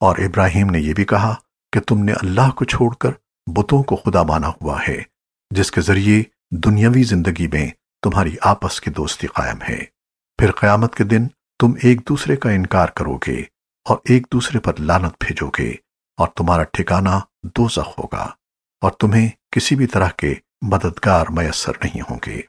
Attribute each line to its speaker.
Speaker 1: اور ابراہیم نے یہ بھی کہا کہ تم نے اللہ کو چھوڑ کر بتوں کو خدا مانا ہوا ہے، جس کے ذریعے دنیاوی زندگی میں تمہاری آپس کی دوستی قائم ہے۔ پھر قیامت کے دن تم ایک دوسرے کا انکار کرو گے اور ایک دوسرے پر لانت بھیجو گے اور تمہارا ٹھکانہ دوزخ ہوگا اور تمہیں کسی بھی طرح کے مددگار میسر نہیں ہوں گے۔